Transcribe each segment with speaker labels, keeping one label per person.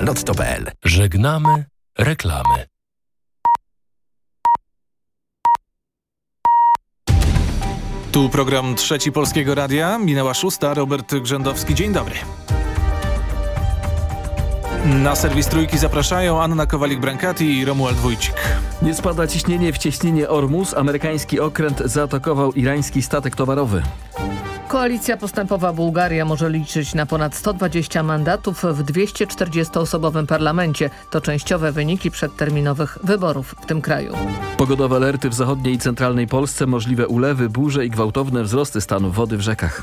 Speaker 1: lotto.pl.
Speaker 2: Żegnamy reklamy.
Speaker 3: Tu program Trzeci Polskiego Radia. Minęła szósta. Robert Grzędowski. Dzień dobry. Na serwis Trójki zapraszają Anna Kowalik-Brankati i Romuald Wójcik.
Speaker 4: Nie spada ciśnienie w cieśninie Ormus. Amerykański okręt zaatakował irański statek towarowy.
Speaker 5: Koalicja postępowa Bułgaria może liczyć na ponad 120 mandatów w 240-osobowym parlamencie. To częściowe wyniki przedterminowych wyborów w tym kraju.
Speaker 4: Pogodowe alerty w zachodniej i centralnej Polsce, możliwe ulewy, burze i gwałtowne wzrosty stanu wody w rzekach.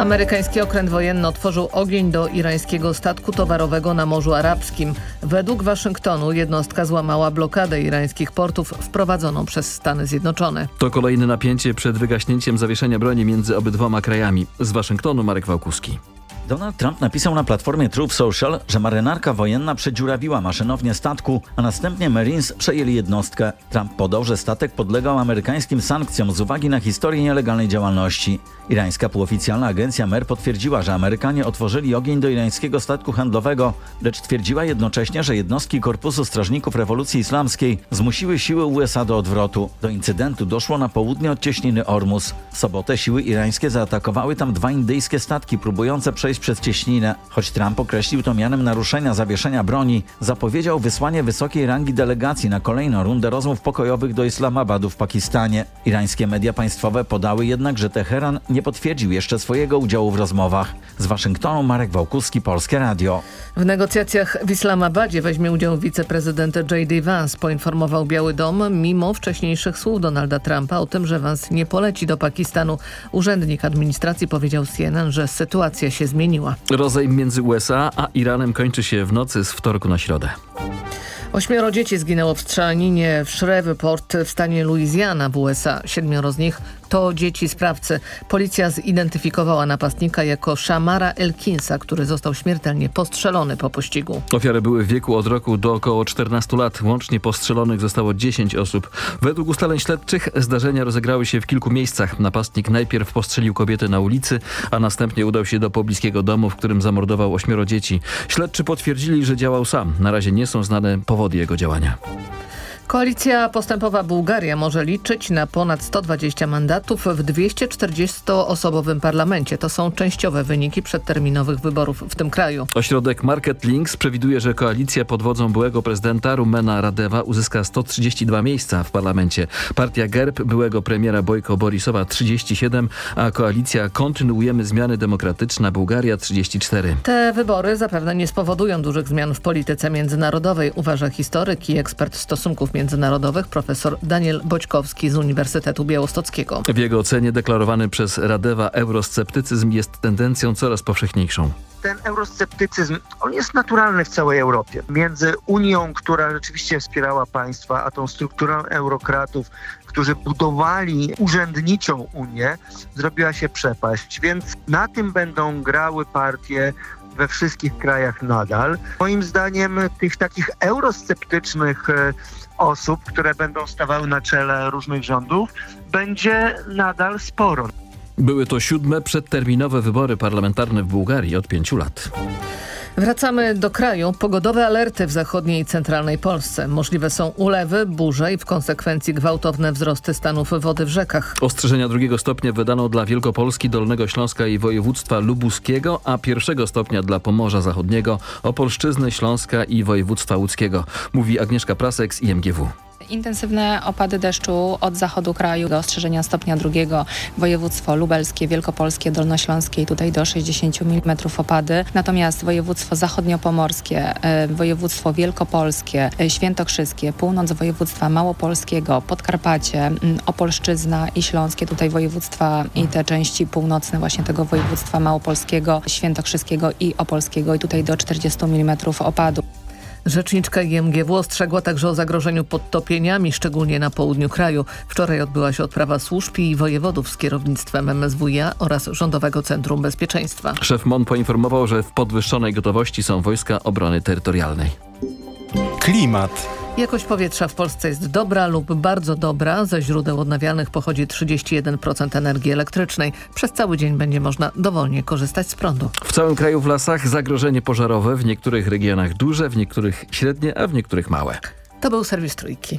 Speaker 5: Amerykański okręt wojenny otworzył ogień do irańskiego statku towarowego na Morzu Arabskim. Według Waszyngtonu jednostka złamała blokadę irańskich portów wprowadzoną przez Stany Zjednoczone.
Speaker 4: To kolejne napięcie przed wygaśnięciem zawieszenia broni między obydwoma krajami. Z Waszyngtonu Marek Wałkuski.
Speaker 6: Donald Trump napisał na platformie Truth Social, że marynarka wojenna przedziurawiła maszynownię statku, a następnie Marines przejęli jednostkę. Trump podał, że statek podlegał amerykańskim sankcjom z uwagi na historię nielegalnej działalności. Irańska półoficjalna agencja MER potwierdziła, że Amerykanie otworzyli ogień do irańskiego statku handlowego, lecz twierdziła jednocześnie, że jednostki Korpusu Strażników Rewolucji Islamskiej zmusiły siły USA do odwrotu. Do incydentu doszło na południe od cieśniny Ormus. W sobotę siły irańskie zaatakowały tam dwa indyjskie statki próbujące przejść przez cieśninę. Choć Trump określił to mianem naruszenia zawieszenia broni, zapowiedział wysłanie wysokiej rangi delegacji na kolejną rundę rozmów pokojowych do Islamabadu w Pakistanie. Irańskie media państwowe podały jednak, że Teheran nie potwierdził jeszcze swojego udziału w rozmowach. Z Waszyngtonu Marek Wałkuski, Polskie Radio.
Speaker 5: W negocjacjach w Islamabadzie weźmie udział wiceprezydent J.D. Vance, poinformował Biały Dom, mimo wcześniejszych słów Donalda Trumpa o tym, że Vance nie poleci do Pakistanu. Urzędnik administracji powiedział CNN, że sytuacja się zmieniła.
Speaker 4: Rozejm między USA a Iranem kończy się w nocy z wtorku na środę.
Speaker 5: Ośmioro dzieci zginęło w strzelaninie w Shreveport w stanie Louisiana w USA. Siedmioro z nich to dzieci sprawcy. Policja zidentyfikowała napastnika jako Shamara Elkinsa, który został śmiertelnie postrzelony po pościgu.
Speaker 4: Ofiary były w wieku od roku do około 14 lat. Łącznie postrzelonych zostało 10 osób. Według ustaleń śledczych zdarzenia rozegrały się w kilku miejscach. Napastnik najpierw postrzelił kobietę na ulicy, a następnie udał się do pobliskiego domu, w którym zamordował ośmioro dzieci. Śledczy potwierdzili, że działał sam. Na razie nie są znane powody jego działania.
Speaker 5: Koalicja postępowa Bułgaria może liczyć na ponad 120 mandatów w 240-osobowym parlamencie. To są częściowe wyniki przedterminowych wyborów w tym kraju.
Speaker 4: Ośrodek Market Links przewiduje, że koalicja pod wodzą byłego prezydenta Rumena Radewa uzyska 132 miejsca w parlamencie. Partia GERB byłego premiera Bojko Borisowa 37, a koalicja Kontynuujemy Zmiany Demokratyczna Bułgaria 34.
Speaker 5: Te wybory zapewne nie spowodują dużych zmian w polityce międzynarodowej, uważa historyk i ekspert stosunków międzynarodowych międzynarodowych profesor Daniel Boćkowski z Uniwersytetu Białostockiego.
Speaker 4: W jego ocenie deklarowany przez Radewa eurosceptycyzm jest tendencją coraz powszechniejszą
Speaker 7: ten eurosceptycyzm, on jest naturalny w całej Europie. Między Unią, która rzeczywiście wspierała państwa, a tą strukturą eurokratów, którzy budowali urzędniczą Unię, zrobiła się przepaść. Więc na tym będą grały partie we wszystkich krajach nadal. Moim zdaniem tych takich eurosceptycznych osób, które będą stawały na czele różnych rządów, będzie nadal sporo.
Speaker 4: Były to siódme przedterminowe wybory parlamentarne w Bułgarii od pięciu lat.
Speaker 5: Wracamy do kraju. Pogodowe alerty w zachodniej i centralnej Polsce. Możliwe są ulewy, burze i w konsekwencji gwałtowne wzrosty stanów wody w rzekach.
Speaker 4: Ostrzeżenia drugiego stopnia wydano dla Wielkopolski, Dolnego Śląska i województwa lubuskiego, a pierwszego stopnia dla Pomorza Zachodniego, Opolszczyzny, Śląska i województwa łódzkiego. Mówi Agnieszka Prasek z IMGW.
Speaker 8: Intensywne opady deszczu od zachodu kraju do ostrzeżenia stopnia drugiego. Województwo lubelskie, wielkopolskie, dolnośląskie i tutaj do 60 mm opady. Natomiast województwo zachodniopomorskie, województwo wielkopolskie, świętokrzyskie, północ województwa małopolskiego, Podkarpacie, Opolszczyzna i Śląskie, tutaj województwa i te części północne właśnie tego województwa małopolskiego, świętokrzyskiego i opolskiego i tutaj do 40 mm opadu.
Speaker 5: Rzeczniczka IMGW ostrzegła także o zagrożeniu podtopieniami, szczególnie na południu kraju. Wczoraj odbyła się odprawa służb i wojewodów z kierownictwem MSWiA oraz Rządowego Centrum Bezpieczeństwa.
Speaker 4: Szef MON poinformował, że w podwyższonej gotowości są wojska obrony terytorialnej.
Speaker 3: Klimat.
Speaker 5: Jakość powietrza w Polsce jest dobra lub bardzo dobra. Ze źródeł odnawialnych pochodzi 31% energii elektrycznej. Przez cały dzień będzie można dowolnie korzystać z prądu.
Speaker 4: W całym kraju w lasach zagrożenie pożarowe, w niektórych regionach duże, w niektórych średnie, a w niektórych małe.
Speaker 5: To był serwis Trójki.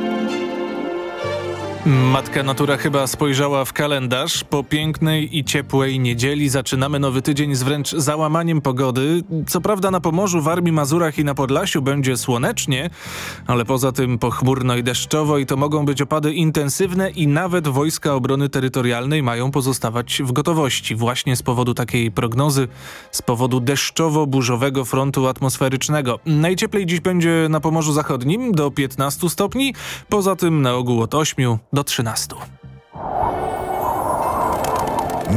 Speaker 3: Matka Natura chyba spojrzała w kalendarz. Po pięknej i ciepłej niedzieli zaczynamy nowy tydzień z wręcz załamaniem pogody. Co prawda na Pomorzu, Warmii, Mazurach i na Podlasiu będzie słonecznie, ale poza tym pochmurno i deszczowo i to mogą być opady intensywne i nawet Wojska Obrony Terytorialnej mają pozostawać w gotowości. Właśnie z powodu takiej prognozy, z powodu deszczowo-burzowego frontu atmosferycznego. Najcieplej dziś będzie na Pomorzu Zachodnim do 15 stopni, poza tym na ogół od 8 do 13.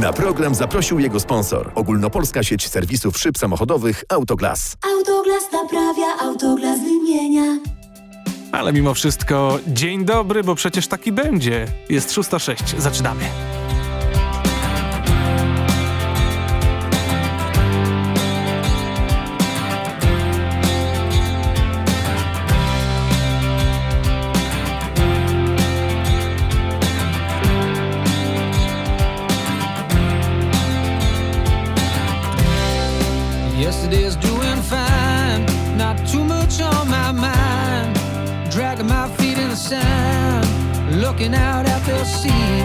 Speaker 9: Na program zaprosił jego sponsor. Ogólnopolska sieć serwisów szyb samochodowych Autoglas.
Speaker 10: Autoglas naprawia, Autoglas wymienia.
Speaker 3: Ale mimo wszystko dzień dobry, bo przecież taki będzie. Jest 6.06. Zaczynamy.
Speaker 11: Yesterday's doing fine, not too much on my mind. Dragging my feet in the sand, looking out at the sea.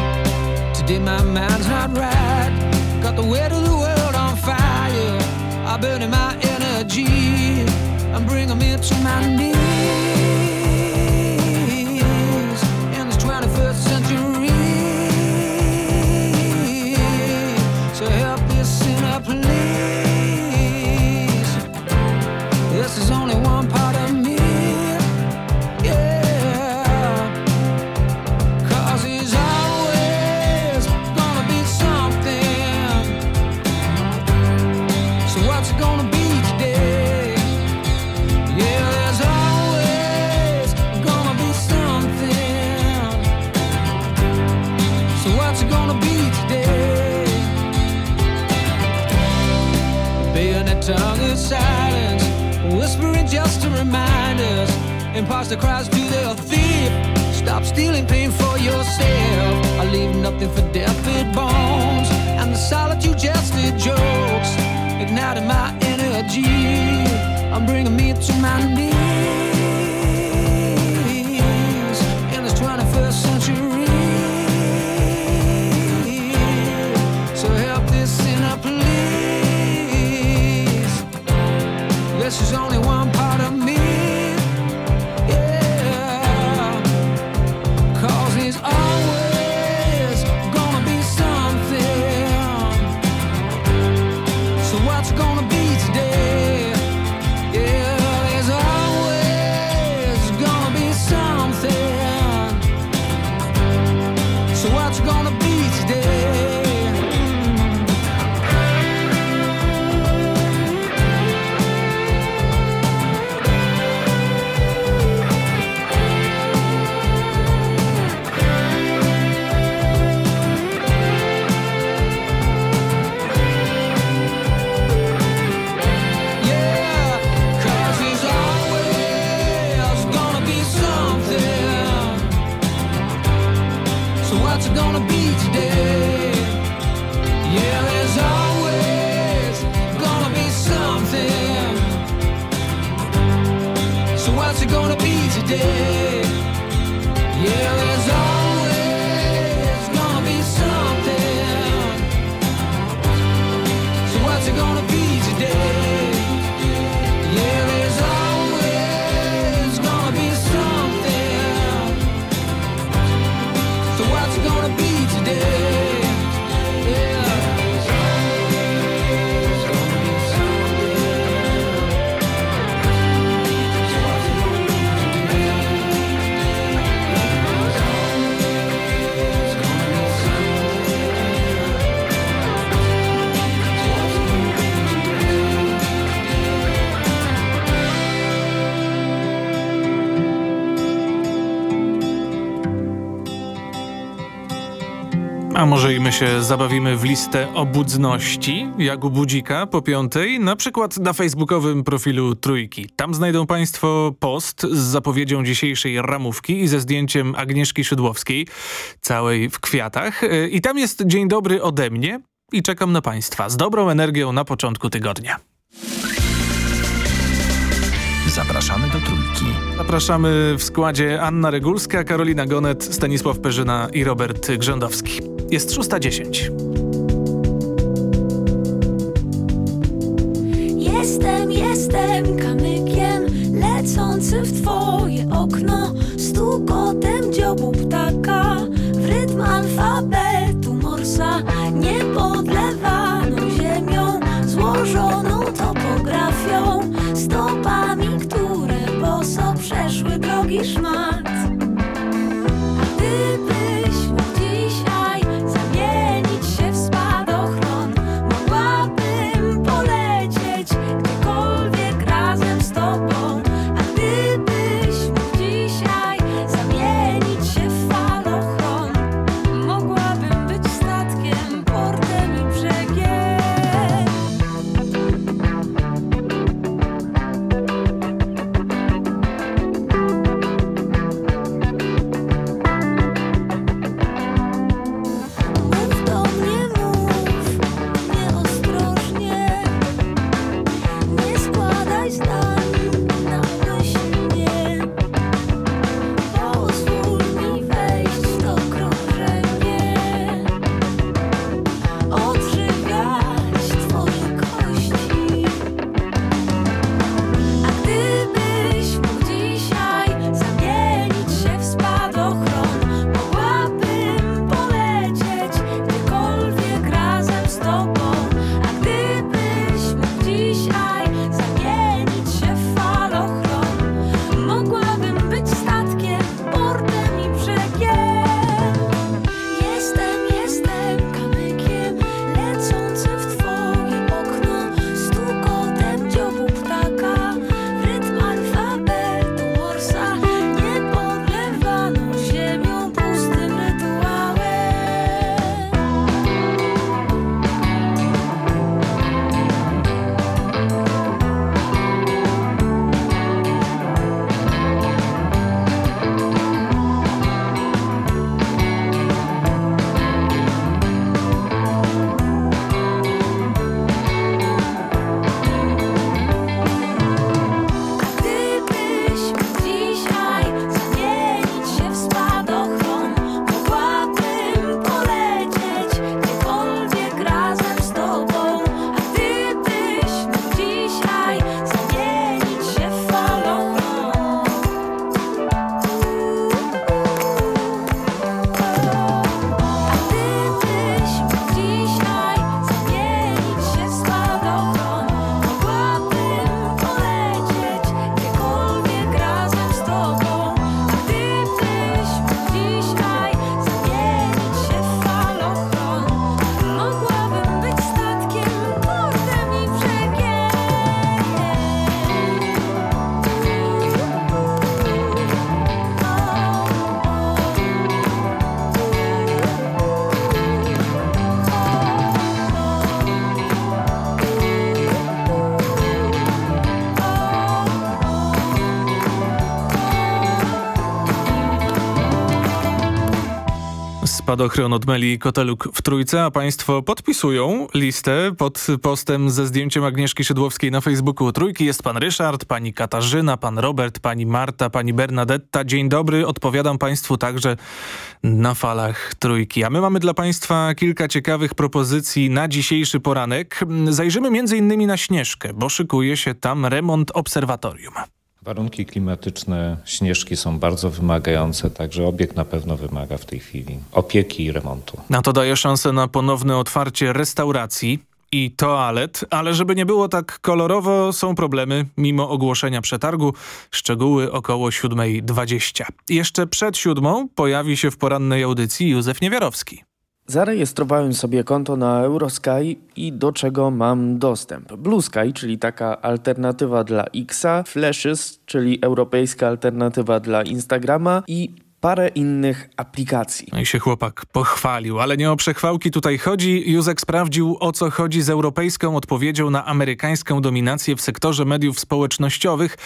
Speaker 11: Today my mind's not right, got the weight of the world on fire. I'm burning my energy, I'm bringing me to my knees silence, whispering just to remind us. Imposter cries to the thief, stop stealing pain for yourself. I leave nothing for deafened bones, and the solitude just the jokes, igniting my energy. I'm bringing me to my knees So what's gonna be today?
Speaker 3: Może i my się zabawimy w listę obudzności, jak u budzika po piątej, na przykład na facebookowym profilu Trójki. Tam znajdą Państwo post z zapowiedzią dzisiejszej ramówki i ze zdjęciem Agnieszki Szydłowskiej, całej w kwiatach. I tam jest dzień dobry ode mnie i czekam na Państwa z dobrą energią na początku tygodnia.
Speaker 2: Zapraszamy do Trójki.
Speaker 3: Zapraszamy w składzie Anna Regulska, Karolina Gonet, Stanisław Perzyna i Robert Grzędowski. Jest 6.10.
Speaker 10: Jestem, jestem kamykiem lecącym w twoje okno. Stukotem dziobu ptaka w rytm alfabetu morsa. Niepodlewaną ziemią, złożoną topografią. Stopami, które boso przeszły drogi szmat Spadochron
Speaker 3: od Meli Koteluk w Trójce, a Państwo podpisują listę pod postem ze zdjęciem Agnieszki Szydłowskiej na Facebooku Trójki. Jest Pan Ryszard, Pani Katarzyna, Pan Robert, Pani Marta, Pani Bernadetta. Dzień dobry, odpowiadam Państwu także na falach Trójki. A my mamy dla Państwa kilka ciekawych propozycji na dzisiejszy poranek. Zajrzymy między innymi na Śnieżkę, bo szykuje się tam remont obserwatorium.
Speaker 12: Warunki klimatyczne Śnieżki są bardzo wymagające, także obiekt na pewno wymaga w tej chwili opieki i remontu.
Speaker 3: Na to daje szansę na ponowne otwarcie restauracji i toalet, ale żeby nie było tak kolorowo, są problemy mimo ogłoszenia przetargu. Szczegóły około 7.20. Jeszcze przed siódmą pojawi się w porannej audycji Józef Niewiarowski.
Speaker 13: Zarejestrowałem sobie konto na Eurosky i do czego mam dostęp. Blue Sky, czyli taka alternatywa dla Xa, Flashes, czyli europejska alternatywa dla Instagrama i parę innych aplikacji.
Speaker 3: No i się chłopak pochwalił, ale nie o przechwałki tutaj chodzi. Józek sprawdził o co chodzi z europejską odpowiedzią na amerykańską dominację w sektorze mediów społecznościowych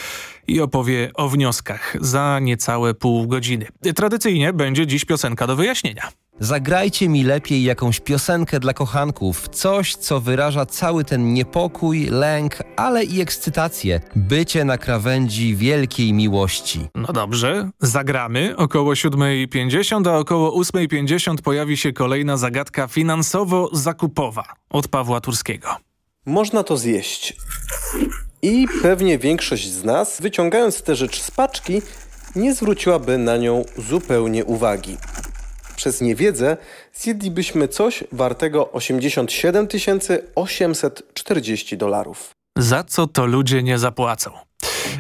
Speaker 3: i opowie o wnioskach za niecałe pół godziny. Tradycyjnie będzie dziś piosenka do wyjaśnienia.
Speaker 14: Zagrajcie mi lepiej jakąś piosenkę dla kochanków, coś, co wyraża cały ten niepokój, lęk, ale i ekscytację, bycie na krawędzi wielkiej miłości.
Speaker 3: No dobrze, zagramy. Około 7.50, a około 8.50 pojawi się kolejna zagadka finansowo-zakupowa od Pawła Turskiego.
Speaker 15: Można to zjeść. I pewnie większość z nas, wyciągając tę rzecz z paczki, nie zwróciłaby na nią zupełnie uwagi. Przez niewiedzę zjedlibyśmy coś wartego 87 840 dolarów.
Speaker 3: Za co to ludzie nie zapłacą?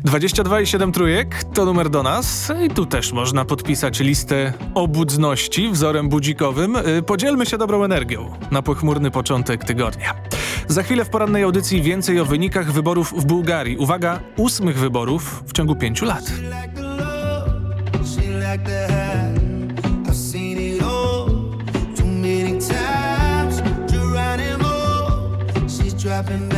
Speaker 3: 22,7 trójek to numer do nas i tu też można podpisać listę obudzności wzorem budzikowym. Y, Podzielmy się dobrą energią na pochmurny początek tygodnia. Za chwilę w porannej audycji więcej o wynikach wyborów w Bułgarii. Uwaga, ósmych wyborów w ciągu pięciu lat.
Speaker 16: happened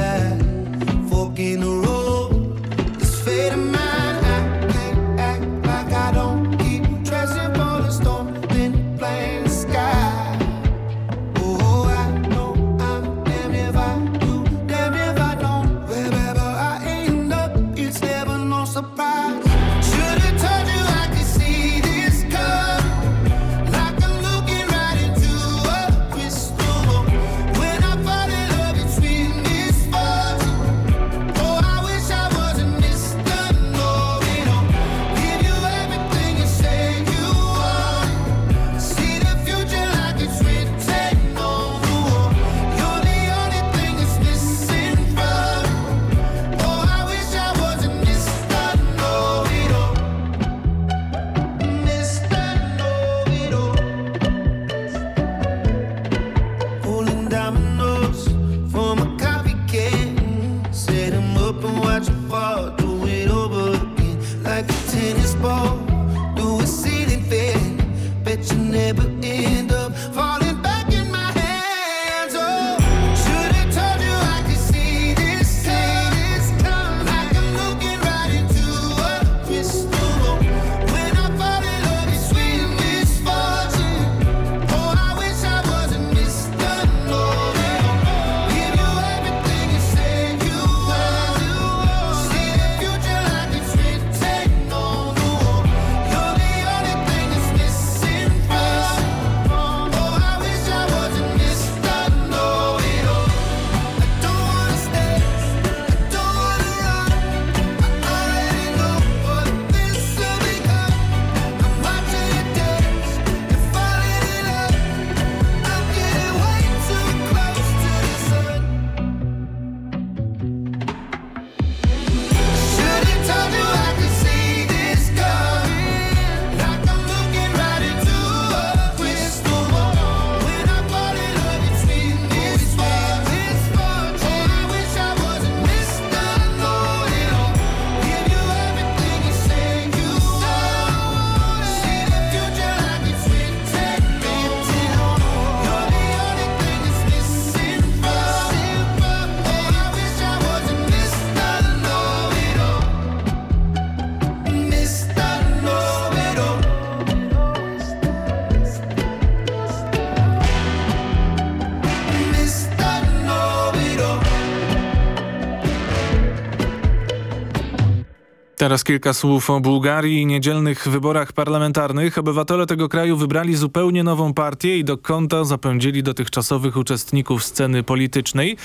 Speaker 3: Teraz kilka słów o Bułgarii i niedzielnych wyborach parlamentarnych. Obywatele tego kraju wybrali zupełnie nową partię i do konta zapędzili dotychczasowych uczestników sceny politycznej.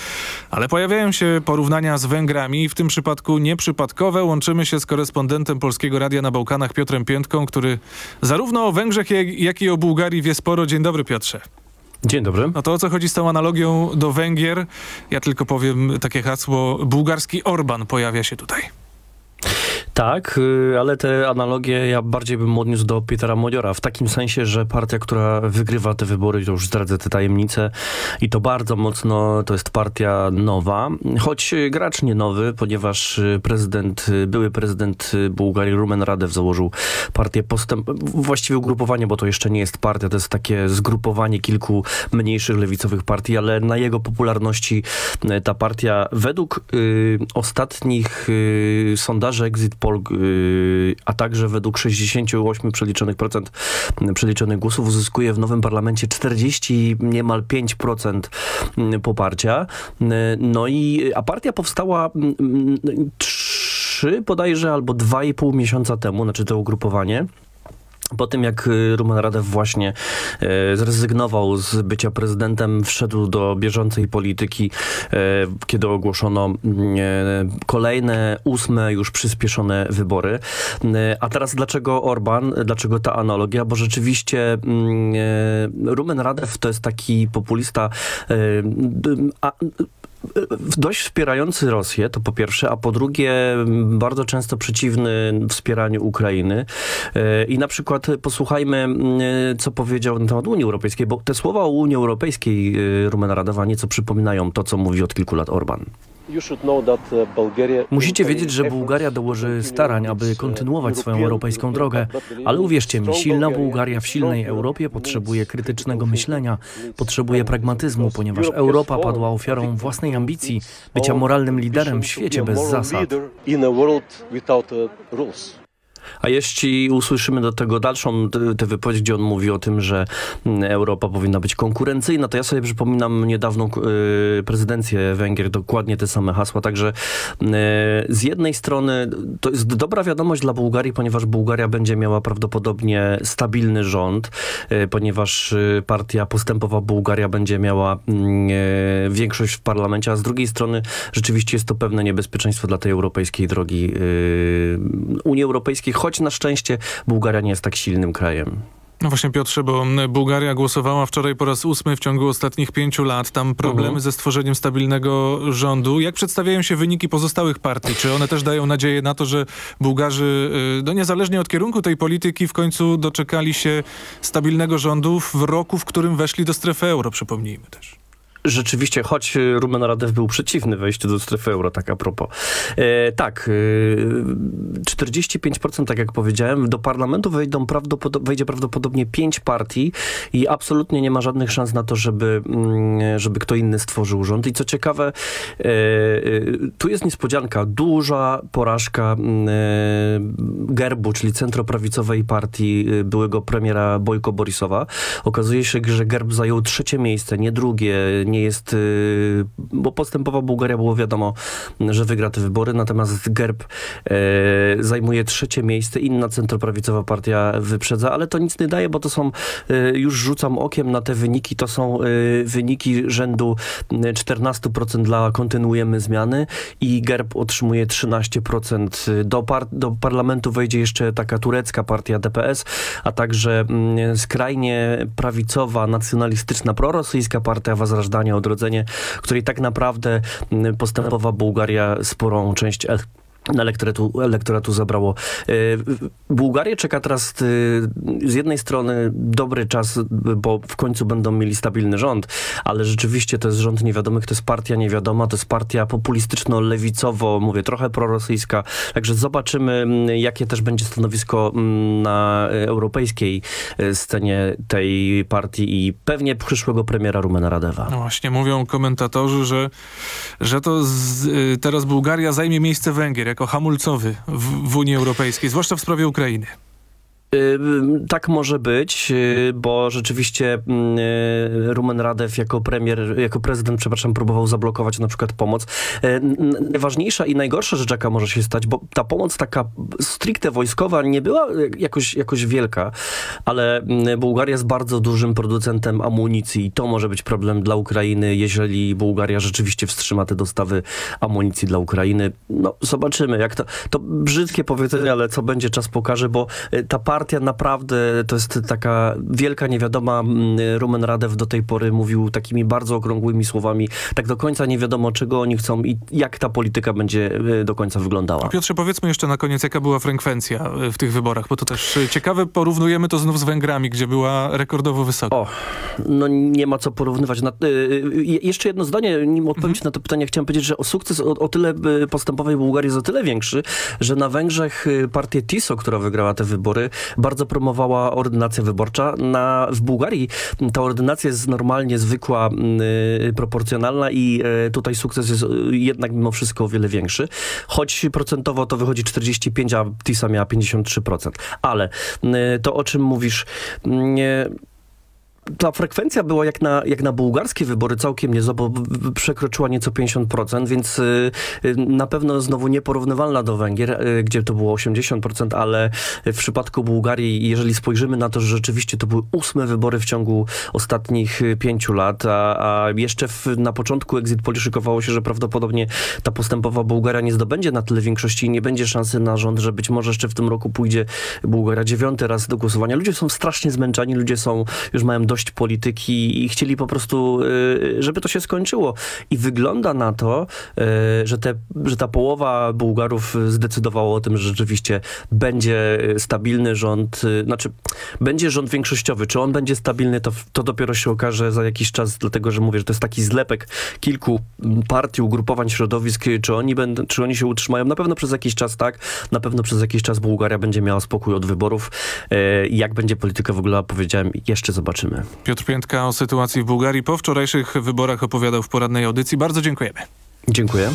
Speaker 3: Ale pojawiają się porównania z Węgrami i w tym przypadku nieprzypadkowe. Łączymy się z korespondentem Polskiego Radia na Bałkanach Piotrem Piętką, który zarówno o Węgrzech, jak, i o Bułgarii wie sporo. Dzień dobry Piotrze.
Speaker 17: Dzień dobry.
Speaker 3: No to o co chodzi z tą analogią do Węgier? Ja tylko powiem takie hasło, bułgarski Orban pojawia się tutaj.
Speaker 17: Tak, y, ale te analogie ja bardziej bym odniósł do Pietera Modiora, w takim sensie, że partia, która wygrywa te wybory, to już zdradzę te tajemnice i to bardzo mocno, to jest partia nowa, choć gracz nie nowy, ponieważ y, prezydent, y, były prezydent Bułgarii Rumen Radew założył partię postęp, właściwie ugrupowanie, bo to jeszcze nie jest partia, to jest takie zgrupowanie kilku mniejszych lewicowych partii, ale na jego popularności ta partia według y, ostatnich y, sondaży Exit Poll, y, a także według 68 przeliczonych procent y, przeliczonych głosów uzyskuje w nowym parlamencie 40 niemal 5% y, poparcia. Y, No i a partia powstała mm, mm, trzy bodajże albo dwa i pół miesiąca temu, znaczy to ugrupowanie. Po tym, jak y, Ruman Radew właśnie e, zrezygnował z bycia prezydentem, wszedł do bieżącej polityki, e, kiedy ogłoszono kolejne, ósme już przyspieszone wybory. A teraz dlaczego Orban? Dlaczego ta analogia? Bo rzeczywiście mm, Rumen Radew to jest taki populista dość wspierający Rosję, to po pierwsze, a po drugie bardzo często przeciwny wspieraniu Ukrainy. E, I na przykład posłuchajmy, co powiedział na temat Unii Europejskiej, bo te słowa o Unii Europejskiej e, Rumena Radowa nieco przypominają to, co mówi od kilku lat Orban. Musicie wiedzieć, że Bułgaria dołoży starań, aby kontynuować swoją europejską drogę, ale uwierzcie mi, silna Bułgaria w silnej Europie potrzebuje krytycznego myślenia, potrzebuje pragmatyzmu, ponieważ Europa padła ofiarą własnej ambicji bycia moralnym liderem w świecie bez zasad. A jeśli usłyszymy do tego dalszą tę wypowiedź, gdzie on mówi o tym, że mm, Europa powinna być konkurencyjna, to ja sobie przypominam niedawną y, prezydencję Węgier, dokładnie te same hasła. Także y, z jednej strony to jest dobra wiadomość dla Bułgarii, ponieważ Bułgaria będzie miała prawdopodobnie stabilny rząd, y, ponieważ partia postępowa Bułgaria będzie miała mm, większość w parlamencie, a z drugiej strony rzeczywiście jest to pewne niebezpieczeństwo dla tej europejskiej drogi Unii Europejskiej, choć na szczęście Bułgaria nie jest tak silnym krajem.
Speaker 3: No właśnie Piotrze, bo Bułgaria głosowała wczoraj po raz ósmy w ciągu ostatnich pięciu lat. Tam problemy
Speaker 17: Mhm.
Speaker 3: ze stworzeniem stabilnego rządu. Jak przedstawiają się wyniki pozostałych partii? Czy one też dają nadzieję na to, że Bułgarzy, y, no niezależnie od kierunku tej polityki, w końcu doczekali się stabilnego rządu w roku, w którym weszli do strefy euro, przypomnijmy też.
Speaker 17: Rzeczywiście, choć y, Rumen Radew był przeciwny wejściu do strefy euro, tak a propos. E, tak, y, 45%, tak jak powiedziałem, do parlamentu wejdą prawdopodob wejdzie prawdopodobnie pięć partii i absolutnie nie ma żadnych szans na to, żeby, mm, żeby kto inny stworzył rząd. I co ciekawe, e, y, tu jest niespodzianka, duża porażka mm, e, Gerbu, czyli centroprawicowej partii y, byłego premiera Bojko Borisowa. Okazuje się, że Gerb zajął trzecie miejsce, nie drugie, nie jest, y, bo postępowa Bułgaria było wiadomo, że wygra te wybory, natomiast Gerb e, zajmuje trzecie miejsce, inna centroprawicowa partia wyprzedza, ale to nic nie daje, bo to są, e, już rzucam okiem na te wyniki, to są wyniki rzędu e, 14% dla kontynuujemy zmiany i Gerb otrzymuje 13%. Do, par do parlamentu wejdzie jeszcze taka turecka partia DPS, a także mm, skrajnie prawicowa, nacjonalistyczna, prorosyjska partia Wazrażdanie, Odrodzenie, której tak naprawdę mm, postępowa Bułgaria sporą część elektoratu, elektoratu zabrało. E, Bułgarię czeka teraz e, z jednej strony dobry czas, bo w końcu będą mieli stabilny rząd, ale rzeczywiście to jest rząd niewiadomych, to jest partia niewiadoma, to jest partia populistyczno-lewicowo, mówię, trochę prorosyjska. Także zobaczymy, jakie też będzie stanowisko na europejskiej e, scenie tej partii i pewnie przyszłego premiera Rumena Radewa.
Speaker 3: No właśnie, mówią komentatorzy, że, że to z, y, teraz Bułgaria zajmie miejsce Węgier jako hamulcowy w, w Unii Europejskiej, zwłaszcza w sprawie Ukrainy.
Speaker 17: Tak może być, y, bo rzeczywiście y, Rumen Radew jako premier, jako prezydent, przepraszam, próbował zablokować na przykład pomoc. Y, Najważniejsza i najgorsza rzecz, jaka może się stać, bo ta pomoc taka stricte wojskowa nie była jakoś, jakoś wielka, ale mm, Bułgaria jest bardzo dużym producentem amunicji i to może być problem dla Ukrainy, jeżeli Bułgaria rzeczywiście wstrzyma te dostawy amunicji dla Ukrainy. No, zobaczymy, jak to, to brzydkie powiedzenie, ale co będzie, czas pokaże, bo ta partia partia naprawdę to jest taka wielka niewiadoma. Mm, Rumen Radew do tej pory mówił takimi bardzo okrągłymi słowami. Tak do końca nie wiadomo, czego oni chcą i jak ta polityka będzie e, do końca wyglądała.
Speaker 3: Piotrze, powiedzmy jeszcze na koniec, jaka była frekwencja e, w tych wyborach, bo to też e, ciekawe, porównujemy to znów z Węgrami, gdzie była rekordowo wysoka.
Speaker 17: O, no nie ma co porównywać. Na, y, y, jeszcze jedno zdanie, nim odpowiem ci na to pytanie, chciałem powiedzieć, że o sukces o, o tyle y, postępowej Bułgarii jest o tyle większy, że na Węgrzech y, partia TISO, która wygrała te wybory, bardzo promowała ordynacja wyborcza. Na, w Bułgarii ta ordynacja jest normalnie zwykła, y, proporcjonalna i y, tutaj sukces jest y, jednak mimo wszystko o wiele większy. Choć procentowo to wychodzi 45, a TISA miała 53%. Ale y, to, o czym mówisz, nie ta frekwencja była jak na, jak na bułgarskie wybory całkiem niezła, bo przekroczyła nieco 50%, więc y, y, na pewno znowu nieporównywalna do Węgier, y, gdzie to było 80%, ale w przypadku Bułgarii, jeżeli spojrzymy na to, że rzeczywiście to były ósme wybory w ciągu ostatnich pięciu lat, a, a jeszcze w, na początku Exit Poll szykowało się, że prawdopodobnie ta postępowa Bułgaria nie zdobędzie na tyle większości i nie będzie szansy na rząd, że być może jeszcze w tym roku pójdzie Bułgaria dziewiąty raz do głosowania. Ludzie są strasznie zmęczeni, ludzie są, już mają dość polityki i chcieli po prostu, y, żeby to się skończyło. I wygląda na to, y, że, te, że ta połowa Bułgarów zdecydowała o tym, że rzeczywiście będzie stabilny rząd, y, znaczy będzie rząd większościowy. Czy on będzie stabilny, to, to dopiero się okaże za jakiś czas, dlatego że mówię, że to jest taki zlepek kilku partii, ugrupowań, środowisk, czy oni, będą, czy oni się utrzymają. Na pewno przez jakiś czas tak, na pewno przez jakiś czas Bułgaria będzie miała spokój od wyborów. Jak będzie polityka wyglądała, powiedziałem, jeszcze zobaczymy.
Speaker 3: Piotr Piętka o sytuacji w Bułgarii po wczorajszych wyborach opowiadał w poradnej audycji. Bardzo dziękujemy.
Speaker 17: Dziękuję.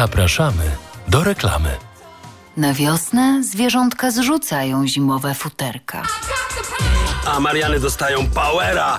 Speaker 18: Zapraszamy do reklamy.
Speaker 19: Na wiosnę zwierzątka zrzucają zimowe futerka. A Mariany dostają powera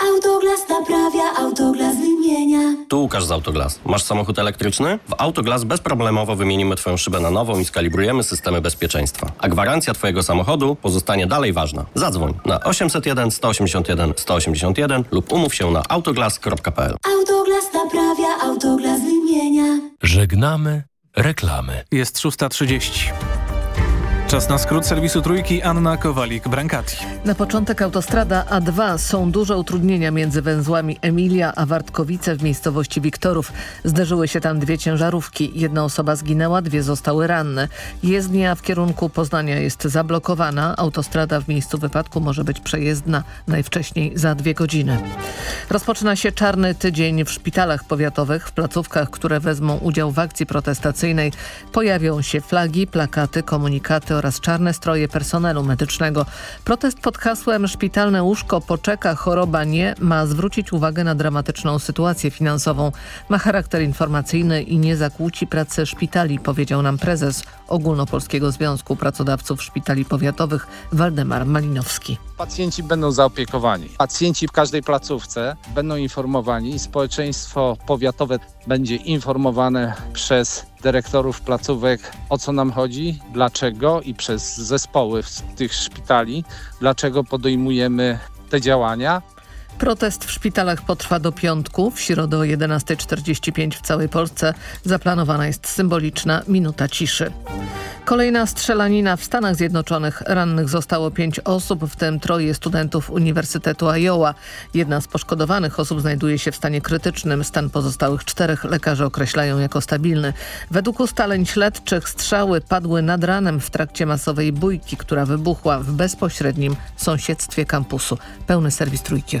Speaker 10: Autoglas naprawia, autoglas wymienia.
Speaker 19: Tu Łukasz z Autoglas. Masz samochód elektryczny? W Autoglas bezproblemowo wymienimy Twoją szybę na nową i skalibrujemy systemy bezpieczeństwa. A gwarancja Twojego samochodu pozostanie dalej ważna. Zadzwoń na 801 181 181 lub umów się na autoglas.pl.
Speaker 10: Autoglas naprawia, autoglas wymienia.
Speaker 18: Żegnamy reklamy.
Speaker 3: Jest 6.30. Czas na skrót serwisu Trójki Anna Kowalik-Brankati.
Speaker 5: Na początek autostrada A2 są duże utrudnienia między węzłami Emilia a Wartkowice w miejscowości Wiktorów. Zderzyły się tam dwie ciężarówki. Jedna osoba zginęła, dwie zostały ranne. Jezdnia w kierunku Poznania jest zablokowana. Autostrada w miejscu wypadku może być przejezdna najwcześniej za dwie godziny. Rozpoczyna się czarny tydzień w szpitalach powiatowych. W placówkach, które wezmą udział w akcji protestacyjnej pojawią się flagi, plakaty, komunikaty oraz czarne stroje personelu medycznego. Protest pod hasłem Szpitalne łóżko poczeka, choroba nie ma zwrócić uwagę na dramatyczną sytuację finansową. Ma charakter informacyjny i nie zakłóci pracy szpitali, powiedział nam prezes Ogólnopolskiego Związku Pracodawców Szpitali Powiatowych Waldemar Malinowski.
Speaker 20: Pacjenci będą zaopiekowani. Pacjenci w każdej placówce będą informowani i społeczeństwo powiatowe będzie informowane przez dyrektorów placówek o co nam chodzi, dlaczego i przez zespoły z tych szpitali, dlaczego podejmujemy te działania.
Speaker 5: Protest w szpitalach potrwa do piątku. W środę o 11.45 w całej Polsce zaplanowana jest symboliczna minuta ciszy. Kolejna strzelanina w Stanach Zjednoczonych. Rannych zostało pięć osób, w tym troje studentów Uniwersytetu Iowa. Jedna z poszkodowanych osób znajduje się w stanie krytycznym. Stan pozostałych czterech lekarze określają jako stabilny. Według ustaleń śledczych strzały padły nad ranem w trakcie masowej bójki, która wybuchła w bezpośrednim sąsiedztwie kampusu. Pełny serwis trójki o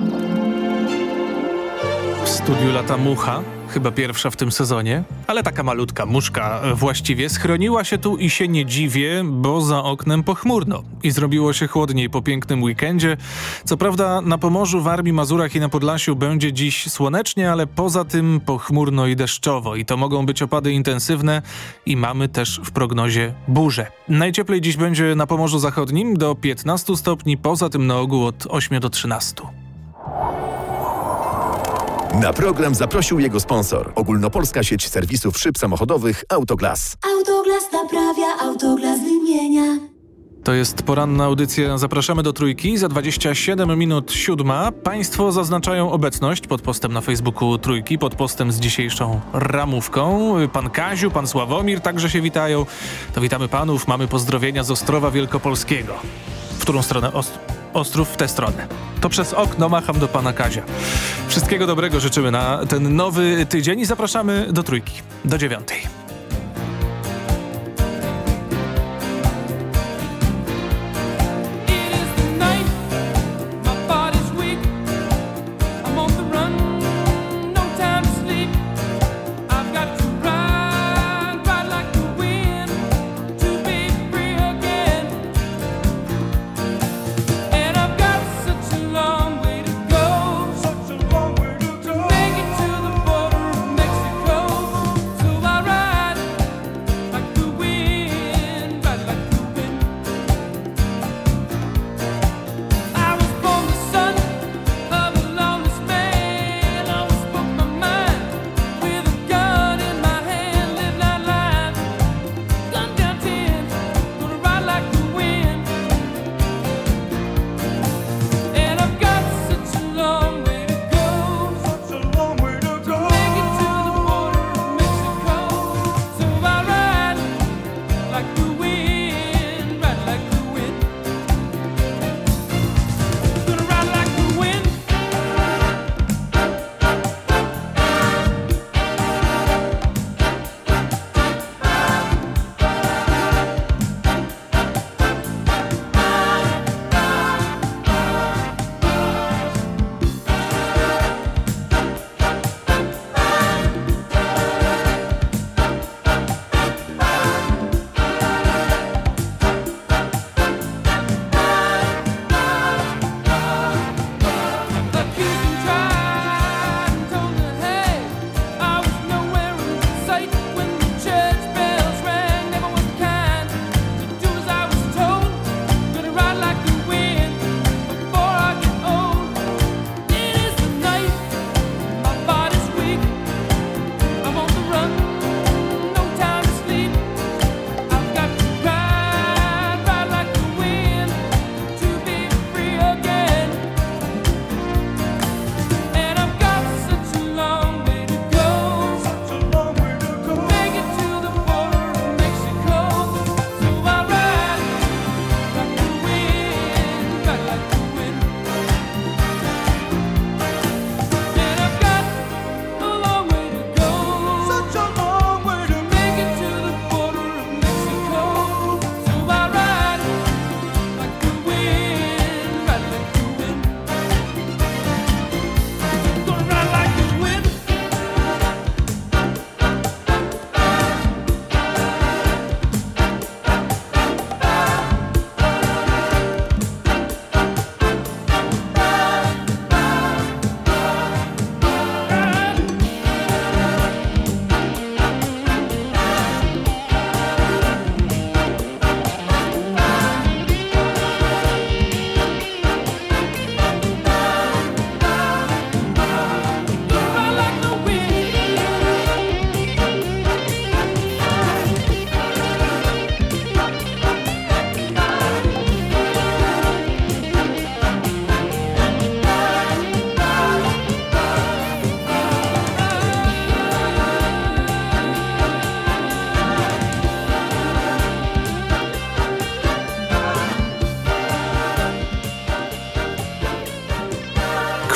Speaker 3: W studiu lata mucha, chyba pierwsza w tym sezonie, ale taka malutka muszka właściwie schroniła się tu i się nie dziwię, bo za oknem pochmurno i zrobiło się chłodniej po pięknym weekendzie. Co prawda na Pomorzu, Warmii, Mazurach i na Podlasiu będzie dziś słonecznie, ale poza tym pochmurno i deszczowo i to mogą być opady intensywne i mamy też w prognozie burze. Najcieplej dziś będzie na Pomorzu Zachodnim do 15 stopni, poza tym na ogół od 8 do 13.
Speaker 9: Na program zaprosił jego sponsor. Ogólnopolska sieć serwisów szyb samochodowych Autoglas.
Speaker 10: Autoglas naprawia, autoglas wymienia.
Speaker 3: To jest poranna audycja. Zapraszamy do Trójki. Za 27 minut siódma. Państwo zaznaczają obecność pod postem na Facebooku Trójki, pod postem z dzisiejszą ramówką. Pan Kaziu, pan Sławomir także się witają. To witamy panów. Mamy pozdrowienia z Ostrowa Wielkopolskiego. W którą stronę? Ost Ostrów w tę stronę. To przez okno macham do pana Kazia. Wszystkiego dobrego życzymy na ten nowy tydzień i zapraszamy do Trójki. Do dziewiątej.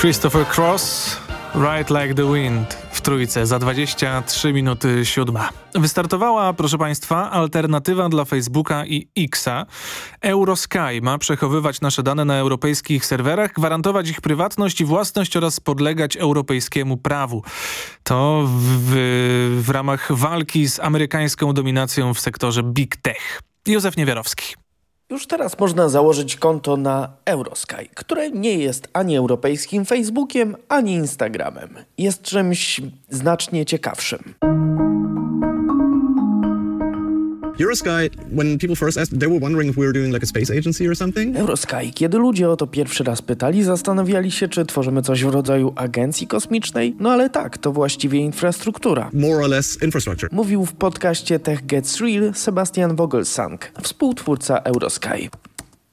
Speaker 3: Christopher Cross, Right Like the Wind w trójce za 23 minuty siódma. Wystartowała, proszę Państwa, alternatywa dla Facebooka i Xa. Eurosky ma przechowywać nasze dane na europejskich serwerach, gwarantować ich prywatność i własność oraz podlegać europejskiemu prawu. To w, w ramach walki z amerykańską dominacją w sektorze Big Tech. Józef Niewiarowski.
Speaker 13: Już teraz można założyć konto na Eurosky, które nie jest ani europejskim Facebookiem, ani Instagramem. Jest czymś znacznie ciekawszym.
Speaker 21: Eurosky, when people first asked, they were wondering if we were doing like a space agency or something.
Speaker 13: Eurosky, kiedy ludzie o to pierwszy raz pytali, zastanawiali się, czy tworzymy coś w rodzaju agencji kosmicznej. No ale tak, to właściwie infrastruktura.
Speaker 21: More or less infrastructure.
Speaker 13: Mówił w podcaście Tech Gets Real Sebastian Vogelsang, współtwórca Eurosky.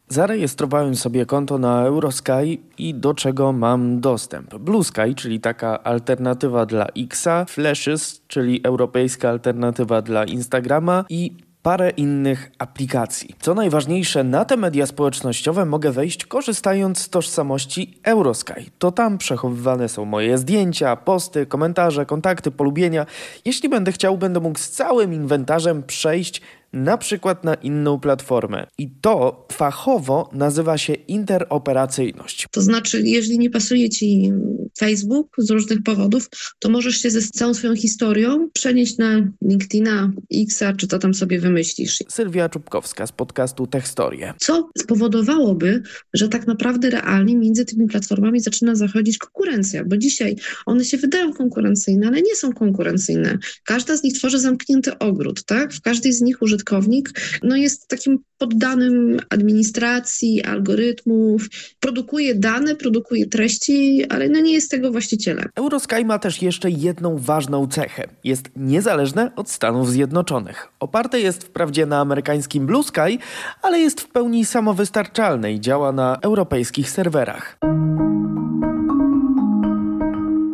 Speaker 13: Zarejestrowałem sobie konto na Eurosky i do czego mam dostęp. Blue Sky, czyli taka alternatywa dla Xa, Flashes, czyli europejska alternatywa dla Instagrama i parę innych aplikacji. Co najważniejsze, na te media społecznościowe mogę wejść korzystając z tożsamości Eurosky. To tam przechowywane są moje zdjęcia, posty, komentarze, kontakty, polubienia. Jeśli będę chciał, będę mógł z całym inwentarzem przejść na przykład na inną platformę. I to fachowo nazywa się interoperacyjność.
Speaker 22: To znaczy, jeżeli nie pasuje ci Facebook z różnych powodów, to możesz się ze całą swoją historią przenieść na LinkedIna, Xa, czy to tam sobie wymyślisz.
Speaker 13: Sylwia Czubkowska z podcastu Techstorie.
Speaker 22: Co spowodowałoby, że tak naprawdę realnie między tymi platformami zaczyna zachodzić konkurencja, bo dzisiaj one się wydają konkurencyjne, ale nie są konkurencyjne. Każda z nich tworzy zamknięty ogród, tak? W każdej z nich użytkownik no jest takim poddanym administracji, algorytmów, produkuje dane, produkuje treści, ale no nie jest tego właścicielem.
Speaker 13: Eurosky ma też jeszcze jedną ważną cechę. Jest niezależne od Stanów Zjednoczonych. Oparte jest wprawdzie na amerykańskim Blue Sky, ale jest w pełni samowystarczalne i działa na europejskich serwerach.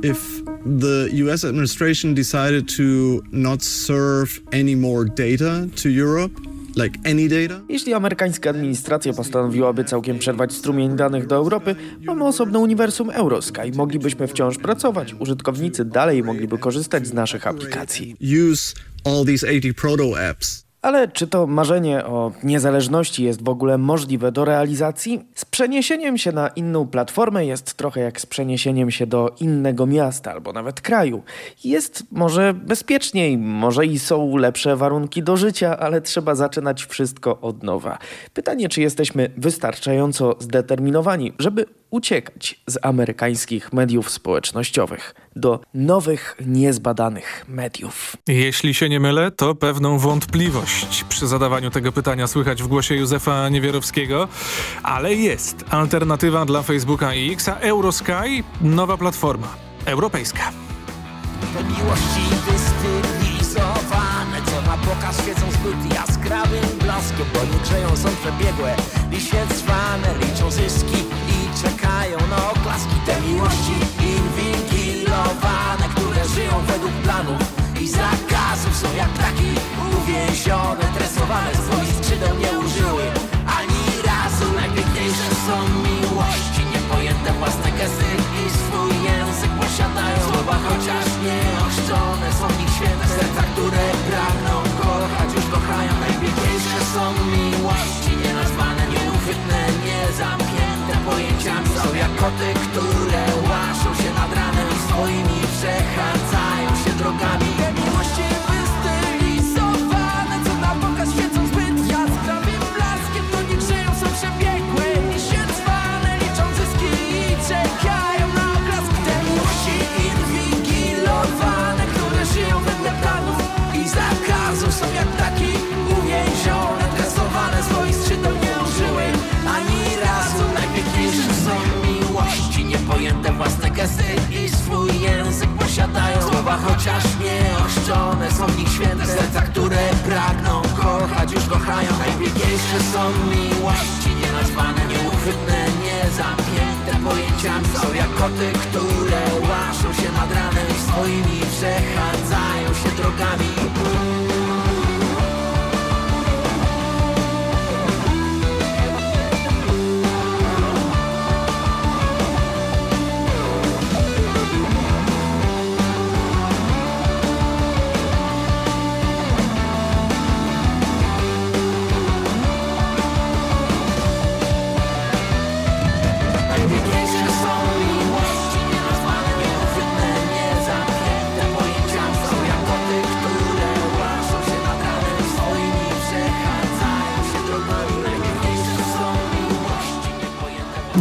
Speaker 21: If the US administration decided to not serve any more data to Europe, like any data?
Speaker 13: Jeśli amerykańska administracja postanowiłaby całkiem przerwać strumień danych do Europy, mamy osobne uniwersum Eurosky. Moglibyśmy wciąż pracować. Użytkownicy dalej mogliby korzystać z naszych aplikacji.
Speaker 21: Use all these 80 proto apps.
Speaker 13: Ale czy to marzenie o niezależności jest w ogóle możliwe do realizacji? Z przeniesieniem się na inną platformę jest trochę jak z przeniesieniem się do innego miasta albo nawet kraju. Jest może bezpieczniej, może i są lepsze warunki do życia, ale trzeba zaczynać wszystko od nowa. Pytanie, czy jesteśmy wystarczająco zdeterminowani, żeby uciekać z amerykańskich mediów społecznościowych do nowych, niezbadanych mediów.
Speaker 3: Jeśli się nie mylę, to pewną wątpliwość przy zadawaniu tego pytania słychać w głosie Józefa Niewierowskiego, ale jest alternatywa dla Facebooka i Xa, Eurosky, nowa platforma europejska.
Speaker 23: Te miłości wystylizowane, co na pokaz świecą zbyt jaskrawym blaskiem, bo nie grzeją, są przebiegłe, liczą zyski czekają na oklaski. Te miłości inwigilowane, które żyją według planów i zakazów, są jak ptaki uwięzione, tresowane, swoich skrzydeł nie użyły ani razu. Najpiękniejsze są miłości, niepojęte własne gesty i swój język posiadają. Słowa chociaż nie ochrzczone, są w nich święte serca, które koty, które łaszą się nad ranem swoimi przechadzają są w nich święte serca, które pragną kochać, już kochają. Najpiękniejsze są miłości, nienazwane, nieuchwytne, niezamknięte pojęciami. Są jak koty, które łaszą się nad ranem swoimi przechadzają się drogami.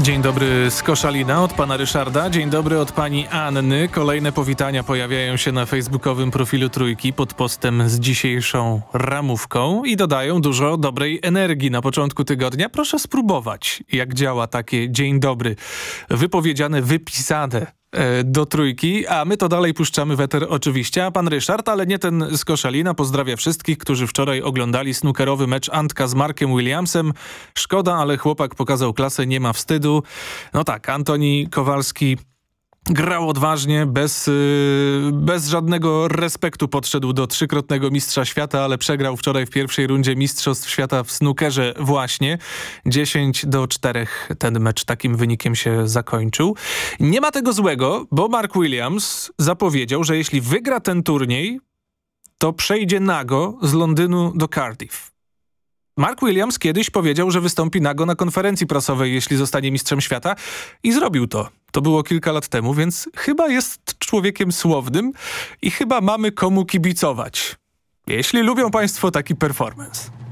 Speaker 24: Dzień dobry z Koszalina od pana Ryszarda, dzień dobry od pani Anny. Kolejne powitania pojawiają się na facebookowym profilu Trójki pod postem z dzisiejszą ramówką i dodają dużo dobrej energii na początku tygodnia. Proszę spróbować, jak działa takie dzień dobry, wypowiedziane, wypisane E, do trójki, a my to dalej puszczamy weter oczywiście, a pan Ryszard, ale nie ten z Koszalina, pozdrawia wszystkich, którzy wczoraj oglądali snukerowy mecz Antka z Markiem Williamsem. Szkoda, ale chłopak pokazał klasę, nie ma wstydu. No tak, Antoni Kowalski grał odważnie, bez, y, bez żadnego respektu podszedł do trzykrotnego mistrza świata, ale przegrał wczoraj w pierwszej rundzie Mistrzostw Świata w snookerze właśnie. 10 do 4 ten mecz takim wynikiem się zakończył. Nie ma tego złego, bo Mark Williams zapowiedział, że jeśli wygra ten turniej, to przejdzie nago z Londynu do Cardiff. Mark Williams kiedyś powiedział, że wystąpi nago na konferencji prasowej, jeśli zostanie mistrzem świata i zrobił to. To było kilka lat temu, więc chyba jest człowiekiem słownym i chyba mamy komu kibicować. Jeśli lubią Państwo taki performance.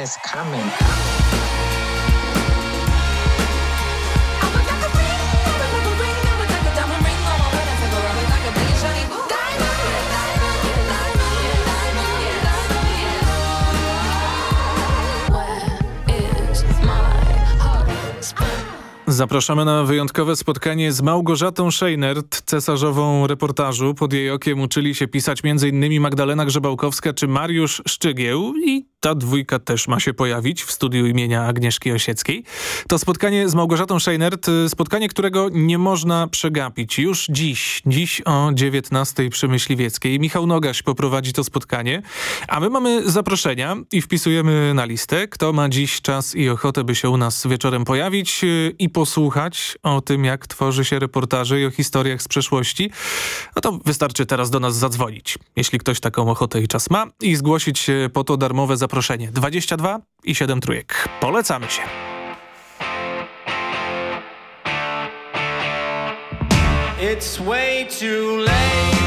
Speaker 25: is
Speaker 3: coming.
Speaker 24: Zapraszamy na wyjątkowe spotkanie z Małgorzatą Scheinert, cesarzową reportażu. Pod jej okiem uczyli się pisać m.in. Magdalena Grzebałkowska czy Mariusz Szczygieł i
Speaker 3: ta dwójka też ma się pojawić w studiu imienia Agnieszki Osieckiej. To spotkanie z Małgorzatą Scheinert, y, spotkanie, którego nie można przegapić. Już dziś, dziś o 19 przy Myśliwieckiej. Michał Nogaś poprowadzi to spotkanie, a my mamy zaproszenia i wpisujemy na listę, kto ma dziś czas i ochotę, by się u nas wieczorem pojawić y, i posłuchać o tym, jak tworzy się reportaże i o historiach z przeszłości. No to wystarczy teraz do nas zadzwonić, jeśli ktoś taką ochotę i czas ma i zgłosić się po to darmowe zaproszenie. 22 i 7 trójek. Polecamy się.
Speaker 25: It's way too late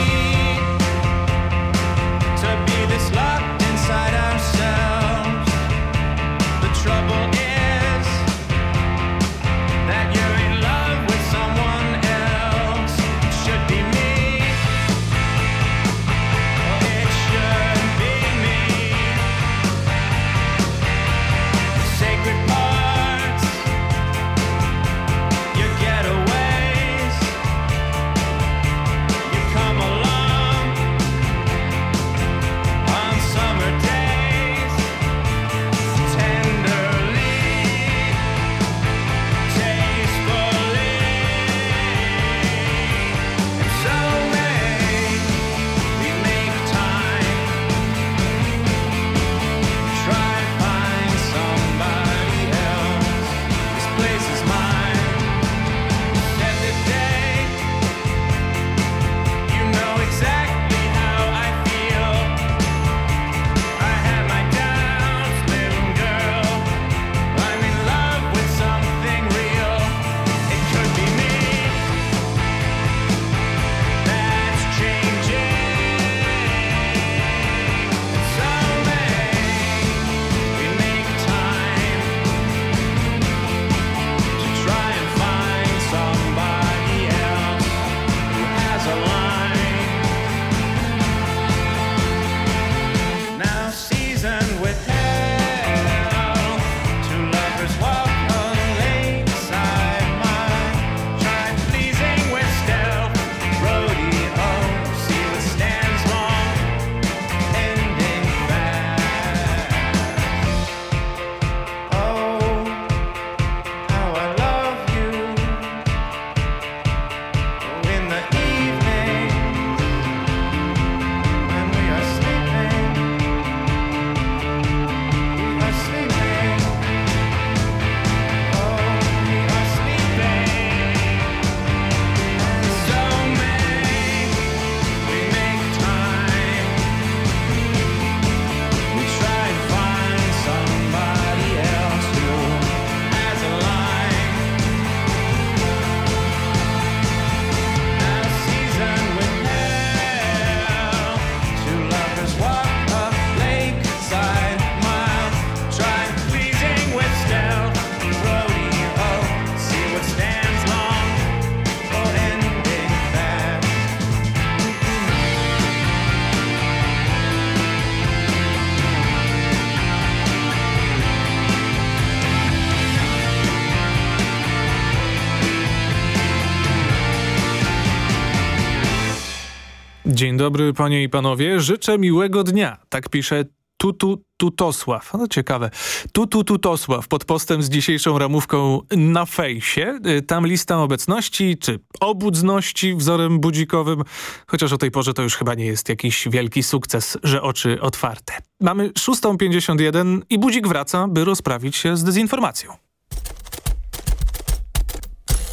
Speaker 3: Dzień dobry panie i panowie, życzę miłego dnia. Tak pisze Tutu Tutosław. No ciekawe. Tutu Tutosław pod postem z dzisiejszą ramówką na fejsie. Y, Tam lista obecności czy obudzności wzorem budzikowym. Chociaż o tej porze to już chyba nie jest jakiś wielki sukces, że oczy otwarte. Mamy 6.51 i budzik wraca, by rozprawić się z dezinformacją.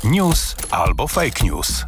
Speaker 18: News albo fake news.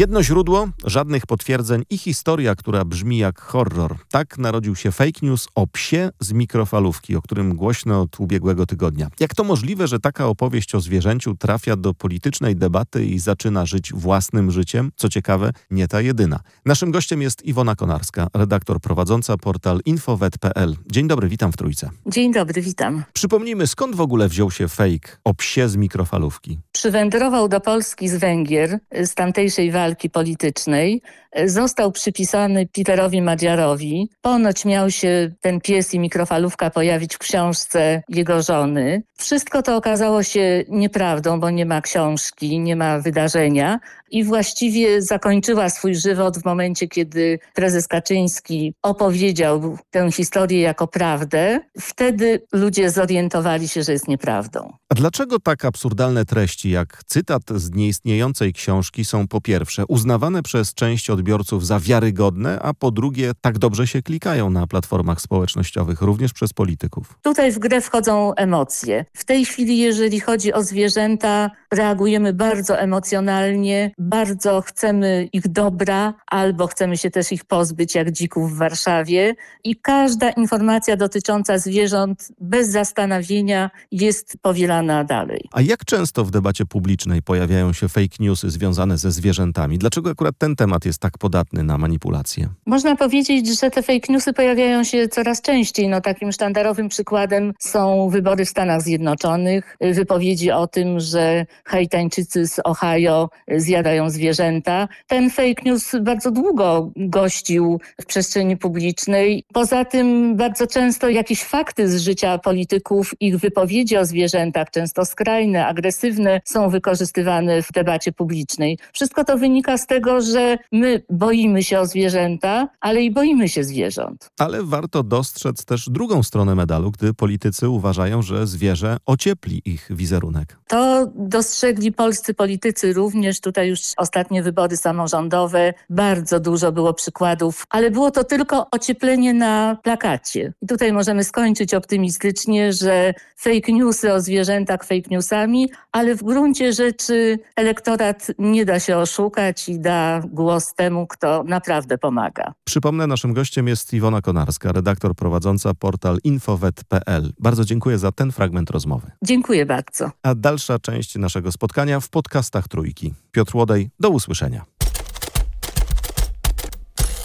Speaker 26: Jedno źródło, żadnych potwierdzeń i historia, która brzmi jak horror. Tak narodził się fake news o psie z mikrofalówki, o którym głośno od ubiegłego tygodnia. Jak to możliwe, że taka opowieść o zwierzęciu trafia do politycznej debaty i zaczyna żyć własnym życiem? Co ciekawe, nie ta jedyna. Naszym gościem jest Iwona Konarska, redaktor prowadząca portal infowet.pl. Dzień dobry, witam w Trójce.
Speaker 27: Dzień dobry, witam.
Speaker 26: Przypomnijmy, skąd w ogóle wziął się fake o psie z mikrofalówki?
Speaker 27: Przywędrował do Polski z Węgier, z tamtejszej walki politycznej, e, został przypisany Peterowi Madziarowi. Ponoć miał się ten pies i mikrofalówka pojawić w książce jego żony. Wszystko to okazało się nieprawdą, bo nie ma książki, nie ma wydarzenia i właściwie zakończyła swój żywot w momencie, kiedy prezes Kaczyński opowiedział tę historię jako prawdę. Wtedy ludzie zorientowali się, że jest nieprawdą.
Speaker 26: A dlaczego tak absurdalne treści jak cytat z nieistniejącej książki są po pierwsze uznawane przez część odbiorców za wiarygodne, a po drugie tak dobrze się klikają na platformach społecznościowych, również przez polityków?
Speaker 27: Tutaj w grę wchodzą emocje. W tej chwili, jeżeli chodzi o zwierzęta, reagujemy bardzo emocjonalnie, bardzo chcemy ich dobra, albo chcemy się też ich pozbyć, jak dzików w Warszawie. I każda informacja dotycząca zwierząt bez zastanowienia jest powielana dalej.
Speaker 26: A jak często w debacie publicznej pojawiają się fake newsy związane ze zwierzętami? Dlaczego akurat ten temat jest tak podatny na manipulacje?
Speaker 27: Można powiedzieć, że te fake newsy pojawiają się coraz częściej. No, takim sztandarowym przykładem są wybory w Stanach Zjednoczonych, wypowiedzi o tym, że Haitańczycy z Ohio zjadają zwierzęta. Ten fake news bardzo długo gościł w przestrzeni publicznej. Poza tym bardzo często jakieś fakty z życia polityków, ich wypowiedzi o zwierzętach, często skrajne, agresywne, są wykorzystywane w debacie publicznej. Wszystko to wynika z tego, że my boimy się o zwierzęta, ale i boimy się zwierząt.
Speaker 26: Ale warto dostrzec też drugą stronę medalu, gdy politycy uważają, że zwierzę ociepli ich wizerunek.
Speaker 27: To dostrzegli polscy politycy również. Tutaj już ostatnie wybory samorządowe. Bardzo dużo było przykładów, ale było to tylko ocieplenie na plakacie. I tutaj możemy skończyć optymistycznie, że fake newsy o zwierzętach fake newsami, ale w gruncie rzeczy elektorat nie da się oszukać i da głos temu, kto naprawdę pomaga.
Speaker 26: Przypomnę, naszym gościem jest Iwona Konarska, redaktor prowadząca portal infowet.pl. Bardzo dziękuję za ten fragment rozmowy.
Speaker 27: Dziękuję bardzo.
Speaker 26: A dalsza część naszego spotkania w podcastach Trójki. Piotr Łodej, do usłyszenia.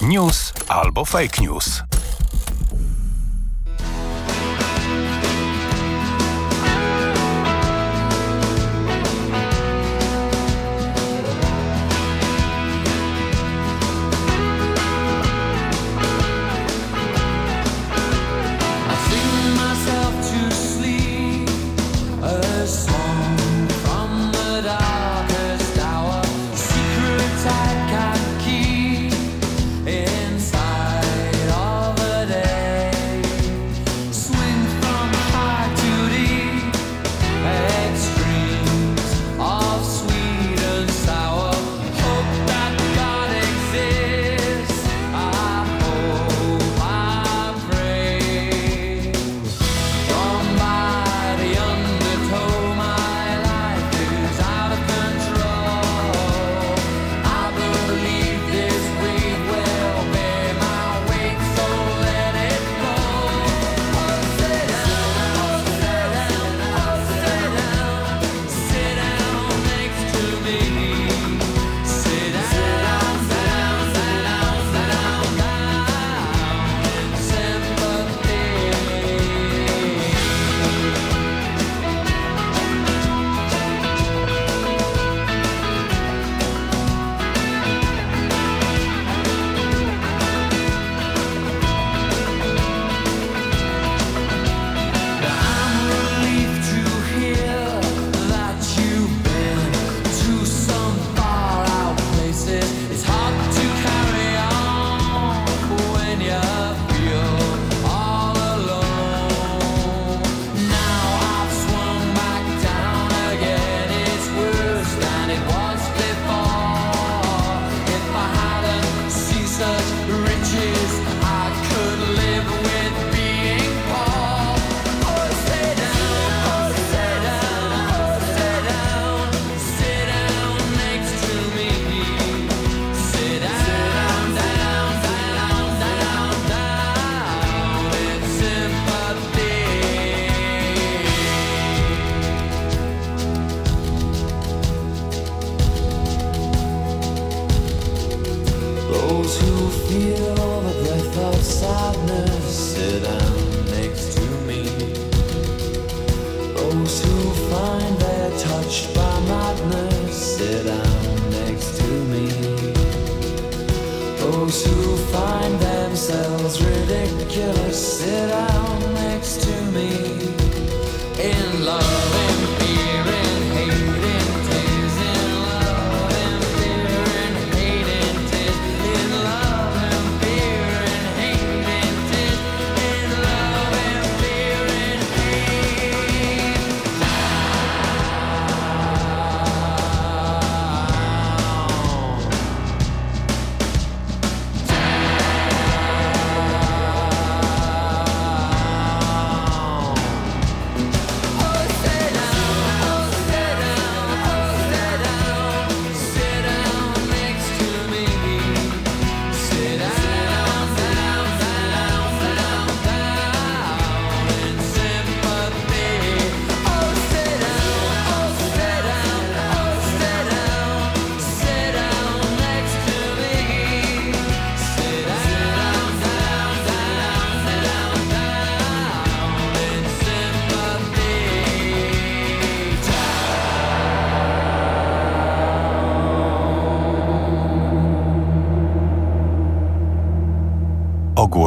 Speaker 18: News albo fake news.
Speaker 11: to feel the breath of sadness. That I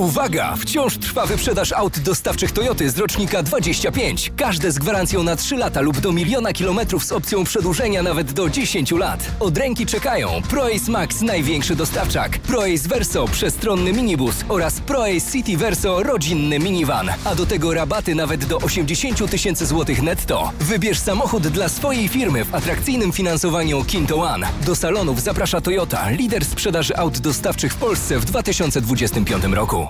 Speaker 25: Uwaga! Wciąż trwa wyprzedaż aut dostawczych Toyoty z rocznika 25. Każde z gwarancją na 3 lata lub do miliona kilometrów z opcją przedłużenia nawet do 10 lat. Od ręki czekają ProAce Max największy dostawczak, ProAce Verso przestronny minibus oraz ProAce City Verso rodzinny minivan. A do tego rabaty nawet do 80 tysięcy złotych netto. Wybierz samochód dla swojej firmy w atrakcyjnym finansowaniu Kinto One. Do salonów zaprasza Toyota, lider sprzedaży aut dostawczych w Polsce w 2025 roku.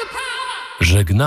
Speaker 28: Żegna